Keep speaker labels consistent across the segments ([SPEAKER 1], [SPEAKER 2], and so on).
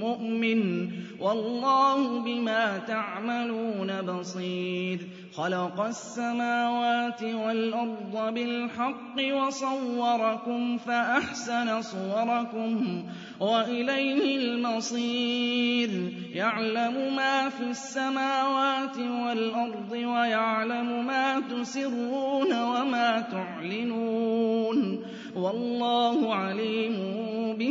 [SPEAKER 1] مؤمن والله بما تعملون بصير. خلق السماوات والأرض بالحق وصوركم فأحسن صوركم وإليه المصير. يعلم ما في السماوات والأرض ويعلم ما تسرون وما تعلنون. والله عليم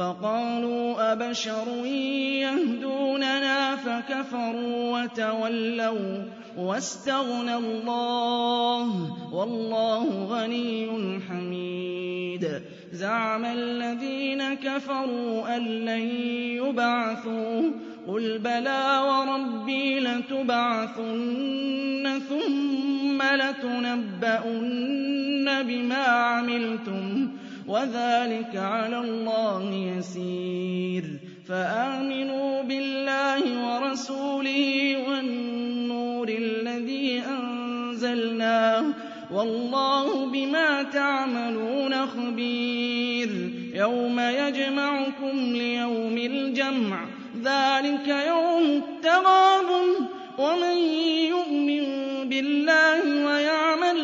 [SPEAKER 1] فَقَالُوا أَبَشَرٌ يَهْدُونَنَا فَكَفَرُوا وَتَوَلَّوْا وَّاسْتَغْنَى اللَّهُ ۚ وَاللَّهُ غَنِيٌّ حَمِيدٌ. زَعَمَ الَّذِينَ كَفَرُوا أَن لَّن يُبْعَثُوا ۚ. قُلْ بَلَىٰ وَرَبِّي لَتُبْعَثُنَّ ثُمَّ لَتُنَبَّؤُنَّ بِمَا عَمِلْتُمْ ۚ. وَذَٰلِكَ عَلَى اللَّهِ يَسِيرٌ. فَآمِنُوا بِاللَّهِ وَرَسُولِهِ وَالنُّورِ الَّذِي أَنزَلْنَا ۚ وَاللَّهُ بِمَا تَعْمَلُونَ خَبِيرٌ. يَوْمَ يَجْمَعُكُمْ لِيَوْمِ الْجَمْعِ ۖ ذَٰلِكَ يَوْمُ التَّغَابُنِ ۗ. وَمَن يُؤْمِن بِاللَّهِ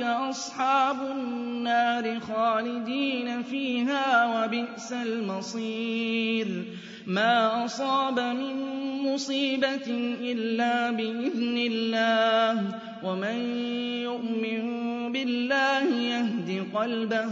[SPEAKER 1] أَصْحَابُ النَّارِ خَالِدِينَ فِيهَا ۖ وَبِئْسَ الْمَصِيرُ. مَا أَصَابَ مِن مُّصِيبَةٍ إِلَّا بِإِذْنِ اللَّهِ ۗ. وَمَن يُؤْمِن بِاللَّهِ يَهْدِ قَلْبَهُ ۚ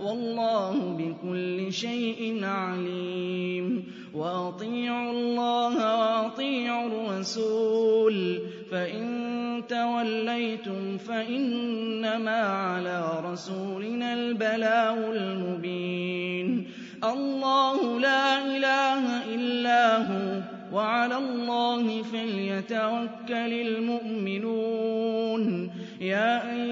[SPEAKER 1] وَاللَّهُ بِكُلِّ شَيْءٍ عَلِيمٌ. وَأَطِيعُوا اللَّهَ وَأَطِيعُوا الرَّسُولَ ۚ فَإِن تَوَلَّيْتُمْ فَإِنَّمَا عَلَىٰ رَسُولِنَا الْبَلَاغُ الْمُبِينُ. اللَّهُ لَا إِلَٰهَ إِلَّا هُوَ ۚ وَعَلَى اللَّهِ فَلْيَتَوَكَّلِ الْمُؤْمِنُونَ. يَا أَيُّهَا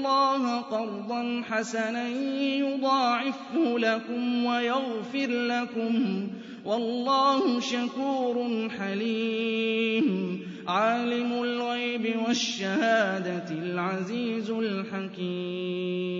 [SPEAKER 1] اللَّهَ قَرْضًا حَسَنًا يُضَاعِفْهُ لَكُمْ وَيَغْفِرْ لَكُمْ ۚ وَاللَّهُ شَكُورٌ حَلِيمٌ. عَالِمُ الْغَيْبِ وَالشَّهَادَةِ الْعَزِيزُ الْحَكِيمُ.